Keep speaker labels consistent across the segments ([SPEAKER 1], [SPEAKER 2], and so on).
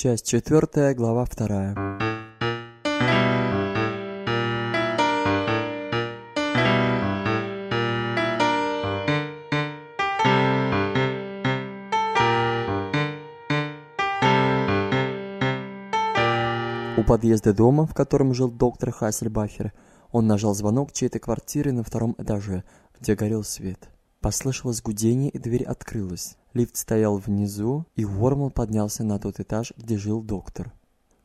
[SPEAKER 1] Часть четвертая, глава вторая. У подъезда дома, в котором жил доктор Хассельбахер, он нажал звонок чьей-то квартиры на втором этаже, где горел свет. Послышалось гудение, и дверь открылась. Лифт стоял внизу, и Уормл поднялся на тот этаж, где жил доктор.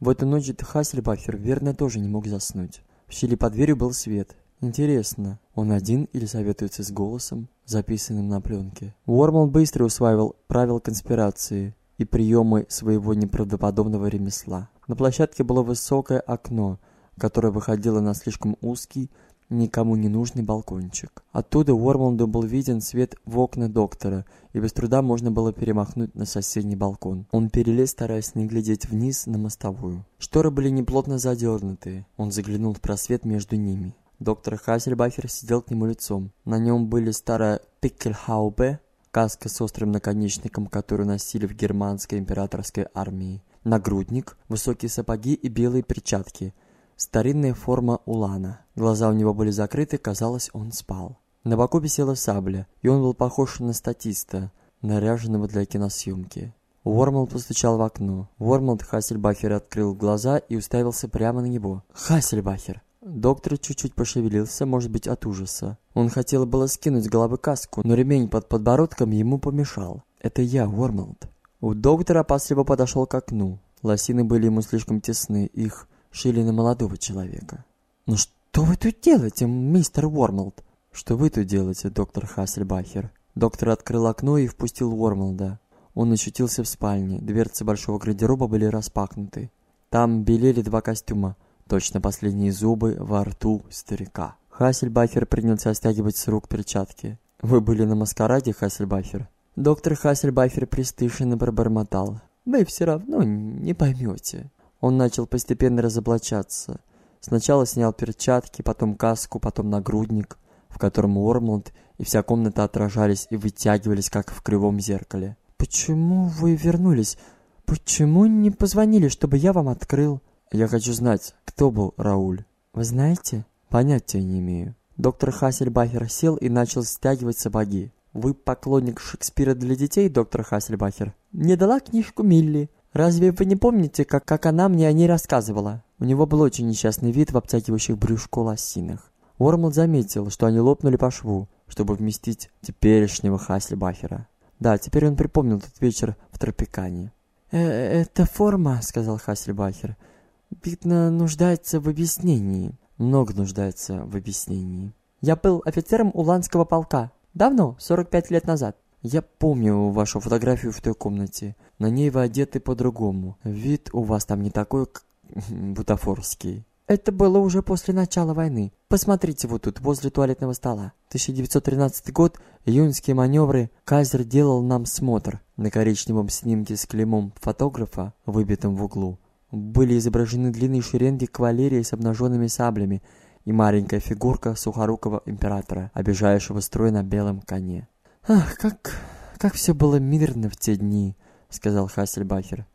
[SPEAKER 1] В эту ночь Хассельбахер верно тоже не мог заснуть. В щели под дверью был свет. Интересно, он один или советуется с голосом, записанным на пленке? Уормл быстро усваивал правила конспирации и приемы своего неправдоподобного ремесла. На площадке было высокое окно, которое выходило на слишком узкий, никому не нужный балкончик. Оттуда Уормланду был виден свет в окна доктора, и без труда можно было перемахнуть на соседний балкон. Он перелез, стараясь не глядеть вниз на мостовую. Шторы были неплотно задернуты. Он заглянул в просвет между ними. Доктор Хассельбахер сидел к нему лицом. На нем были старая пиккельхаубе, каска с острым наконечником, которую носили в германской императорской армии, нагрудник, высокие сапоги и белые перчатки – Старинная форма улана. Глаза у него были закрыты, казалось, он спал. На боку висела сабля, и он был похож на статиста, наряженного для киносъемки. Уормл постучал в окно. Уормлд Хассельбахер открыл глаза и уставился прямо на него. «Хассельбахер!» Доктор чуть-чуть пошевелился, может быть, от ужаса. Он хотел было скинуть с головы каску, но ремень под подбородком ему помешал. «Это я, Уормлд». У доктора опасливо подошел к окну. Лосины были ему слишком тесны, их шили на молодого человека. «Ну что вы тут делаете, мистер Уормлд?» «Что вы тут делаете, доктор Хассельбахер?» Доктор открыл окно и впустил Уормлда. Он очутился в спальне. Дверцы большого гардероба были распахнуты. Там белели два костюма, точно последние зубы во рту старика. Хассельбахер принялся стягивать с рук перчатки. «Вы были на маскараде, Хассельбахер?» Доктор Хассельбахер пристыженно пробормотал. «Вы все равно не поймете». Он начал постепенно разоблачаться. Сначала снял перчатки, потом каску, потом нагрудник, в котором Уормланд и вся комната отражались и вытягивались, как в кривом зеркале. «Почему вы вернулись? Почему не позвонили, чтобы я вам открыл?» «Я хочу знать, кто был Рауль». «Вы знаете?» «Понятия не имею». Доктор Хассельбахер сел и начал стягивать сапоги. «Вы поклонник Шекспира для детей, доктор Хассельбахер?» «Не дала книжку Милли. Разве вы не помните, как, как она мне о ней рассказывала? У него был очень несчастный вид в обтягивающих брюшку лосинах. Уормл заметил, что они лопнули по шву, чтобы вместить теперешнего Хаслибахера. Да, теперь он припомнил тот вечер в Тропикане. «Э «Эта форма», — сказал Хаслибахер, — «видно, нуждается в объяснении». «Много нуждается в объяснении». «Я был офицером Уланского полка. Давно, 45 лет назад. Я помню вашу фотографию в той комнате. На ней вы одеты по-другому. Вид у вас там не такой, бутафорский. Это было уже после начала войны. Посмотрите вот тут, возле туалетного стола. 1913 год, июньские маневры. Кайзер делал нам смотр. На коричневом снимке с клеймом фотографа, выбитым в углу, были изображены длинные шеренги кавалерии с обнаженными саблями и маленькая фигурка сухорукого императора, обижающего строй на белом коне. Ах, как, как все было мирно в те дни, сказал Хассельбахер.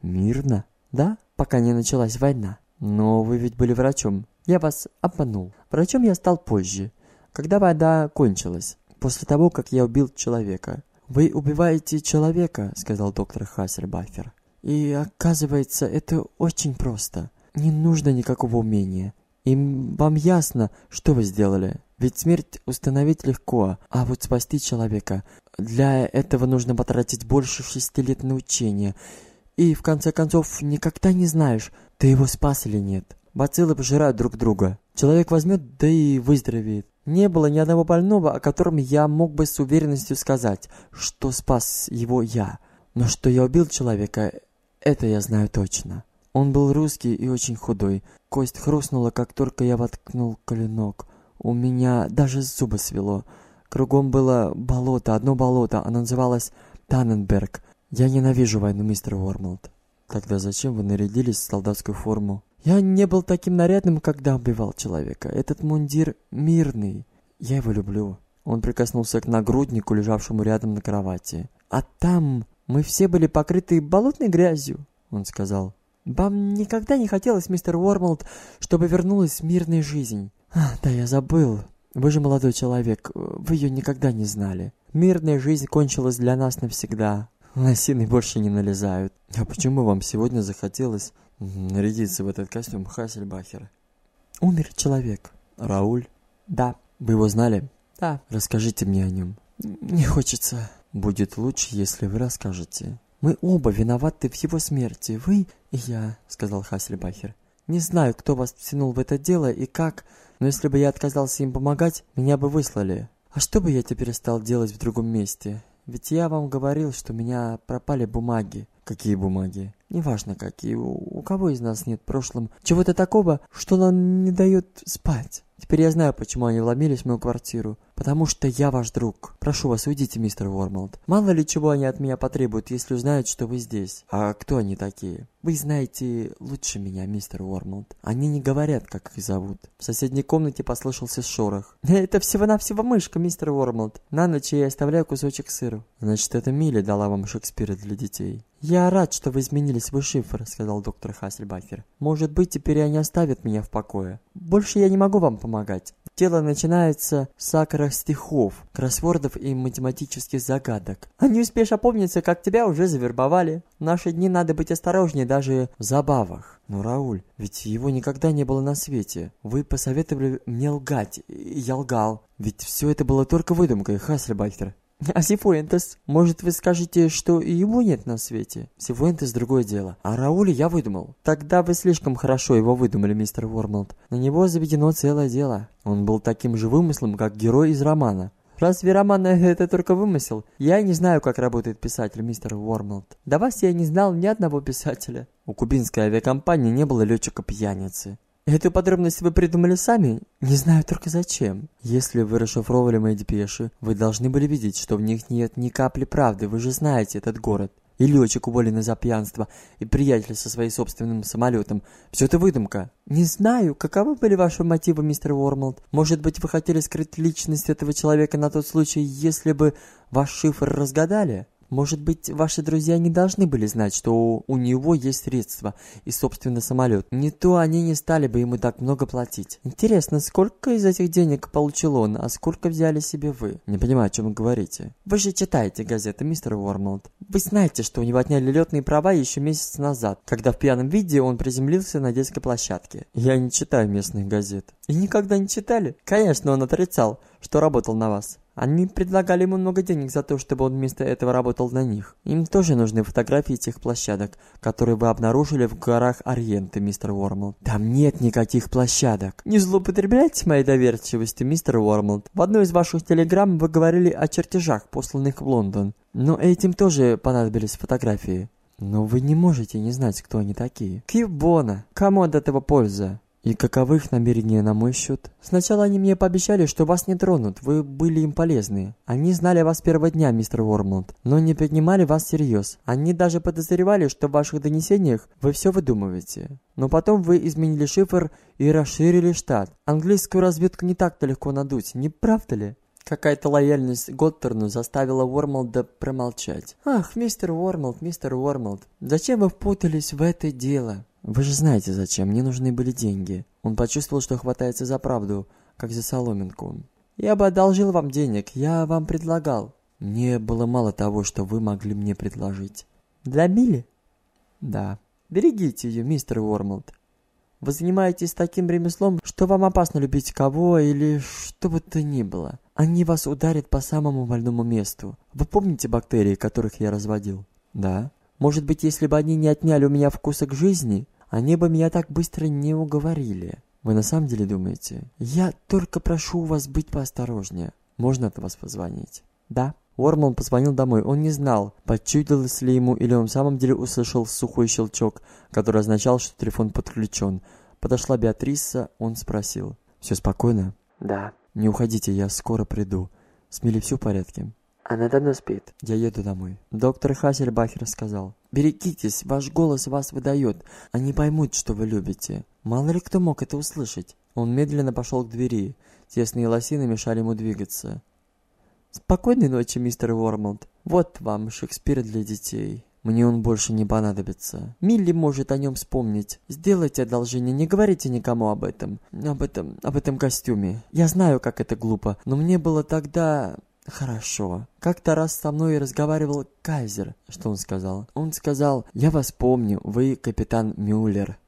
[SPEAKER 1] Мирно? Да, пока не началась война. Но вы ведь были врачом. Я вас обманул. Врачом я стал позже, когда война кончилась, после того, как я убил человека. Вы убиваете человека, сказал доктор Хассельбахер. И оказывается, это очень просто. Не нужно никакого умения. И вам ясно, что вы сделали. Ведь смерть установить легко, а вот спасти человека... Для этого нужно потратить больше шести лет на учение. И, в конце концов, никогда не знаешь, ты его спас или нет. Бациллы пожирают друг друга. Человек возьмет, да и выздоровеет. Не было ни одного больного, о котором я мог бы с уверенностью сказать, что спас его я. Но что я убил человека, это я знаю точно. Он был русский и очень худой. Кость хрустнула, как только я воткнул клинок. У меня даже зубы свело. Кругом было болото, одно болото, оно называлось Танненберг. Я ненавижу войну, мистер Уормлд. Тогда зачем вы нарядились в солдатскую форму? Я не был таким нарядным, когда убивал человека. Этот мундир мирный. Я его люблю. Он прикоснулся к нагруднику, лежавшему рядом на кровати. А там мы все были покрыты болотной грязью. Он сказал, «Вам никогда не хотелось, мистер Уормолд, чтобы вернулась мирная жизнь?» А, «Да, я забыл. Вы же молодой человек, вы ее никогда не знали. Мирная жизнь кончилась для нас навсегда. Лосины больше не налезают. А почему вам сегодня захотелось нарядиться в этот костюм Хассельбахера? Умер человек. Рауль? Да. Вы его знали? Да. Расскажите мне о нем. Не хочется. Будет лучше, если вы расскажете. Мы оба виноваты в его смерти. Вы и я, сказал Хассельбахер. Не знаю, кто вас втянул в это дело и как, но если бы я отказался им помогать, меня бы выслали. А что бы я теперь стал делать в другом месте? Ведь я вам говорил, что у меня пропали бумаги. Какие бумаги? Неважно какие. У, кого из нас нет в прошлом чего-то такого, что нам не дает спать. Теперь я знаю, почему они вломились в мою квартиру. Потому что я ваш друг. Прошу вас, уйдите, мистер Уормолд. Мало ли чего они от меня потребуют, если узнают, что вы здесь. А кто они такие? Вы знаете лучше меня, мистер Уормолд. Они не говорят, как их зовут. В соседней комнате послышался шорох. Это всего-навсего мышка, мистер Уормолд. На ночь я оставляю кусочек сыра. Значит, это Милли дала вам Шекспира для детей. «Я рад, что вы изменили свой шифр», — сказал доктор Хассельбахер. «Может быть, теперь они оставят меня в покое. Больше я не могу вам помогать. Дело начинается с акрах стихов, кроссвордов и математических загадок. А не успеешь опомниться, как тебя уже завербовали. В наши дни надо быть осторожнее даже в забавах. Но, Рауль, ведь его никогда не было на свете. Вы посоветовали мне лгать, и я лгал. Ведь все это было только выдумкой, Хассельбахер. А Сифуэнтес? Может, вы скажете, что и его нет на свете? Сифуэнтес другое дело. А Рауля я выдумал. Тогда вы слишком хорошо его выдумали, мистер Уормолд. На него заведено целое дело. Он был таким же вымыслом, как герой из романа. Разве роман это только вымысел? Я не знаю, как работает писатель, мистер Уормолд. До вас я не знал ни одного писателя. У кубинской авиакомпании не было летчика-пьяницы. Эту подробность вы придумали сами? Не знаю только зачем. Если вы расшифровывали мои депеши, вы должны были видеть, что в них нет ни капли правды. Вы же знаете этот город. И летчик уволенный за пьянство, и приятель со своим собственным самолетом. Все это выдумка. Не знаю, каковы были ваши мотивы, мистер Уормолд. Может быть, вы хотели скрыть личность этого человека на тот случай, если бы ваш шифр разгадали? Может быть, ваши друзья не должны были знать, что у него есть средства и собственный самолет. Не то они не стали бы ему так много платить. Интересно, сколько из этих денег получил он, а сколько взяли себе вы? Не понимаю, о чем вы говорите. Вы же читаете газеты, мистер Уормолд. Вы знаете, что у него отняли летные права еще месяц назад, когда в пьяном виде он приземлился на детской площадке. Я не читаю местных газет. И никогда не читали? Конечно, он отрицал, что работал на вас. Они предлагали ему много денег за то, чтобы он вместо этого работал на них. Им тоже нужны фотографии тех площадок, которые вы обнаружили в горах Ориенты, мистер Уормолд. Там нет никаких площадок. Не злоупотребляйте моей доверчивостью, мистер Уормолд. В одной из ваших телеграмм вы говорили о чертежах, посланных в Лондон. Но этим тоже понадобились фотографии. Но вы не можете не знать, кто они такие. Кьюбона. Кому от этого польза? И каковы их намерения на мой счет? Сначала они мне пообещали, что вас не тронут, вы были им полезны. Они знали вас с первого дня, мистер Уормланд, но не принимали вас всерьез. Они даже подозревали, что в ваших донесениях вы все выдумываете. Но потом вы изменили шифр и расширили штат. Английскую разведку не так-то легко надуть, не правда ли? Какая-то лояльность Готтерну заставила Уормолда промолчать. «Ах, мистер Уормолд, мистер Уормолд, зачем вы впутались в это дело?» «Вы же знаете, зачем. Мне нужны были деньги». Он почувствовал, что хватается за правду, как за соломинку. «Я бы одолжил вам денег. Я вам предлагал». «Мне было мало того, что вы могли мне предложить». «Для Билли?» «Да». «Берегите ее, мистер Уормолд. Вы занимаетесь таким ремеслом, что вам опасно любить кого или что бы то ни было. Они вас ударят по самому больному месту. Вы помните бактерии, которых я разводил?» «Да». Может быть, если бы они не отняли у меня вкуса к жизни, они бы меня так быстро не уговорили. Вы на самом деле думаете? Я только прошу вас быть поосторожнее. Можно от вас позвонить? Да. Уорман позвонил домой. Он не знал, почудилось ли ему, или он в самом деле услышал сухой щелчок, который означал, что телефон подключен. Подошла Беатриса, он спросил. «Все спокойно?» «Да». «Не уходите, я скоро приду. С Милли все в порядке?» Она давно спит. Я еду домой. Доктор Хассельбахер сказал. Берегитесь, ваш голос вас выдает. Они поймут, что вы любите. Мало ли кто мог это услышать. Он медленно пошел к двери. Тесные лосины мешали ему двигаться. Спокойной ночи, мистер Уормолд. Вот вам Шекспир для детей. Мне он больше не понадобится. Милли может о нем вспомнить. Сделайте одолжение, не говорите никому об этом. Об этом, об этом костюме. Я знаю, как это глупо, но мне было тогда... Хорошо. Как-то раз со мной разговаривал Кайзер. Что он сказал? Он сказал, я вас помню, вы капитан Мюллер.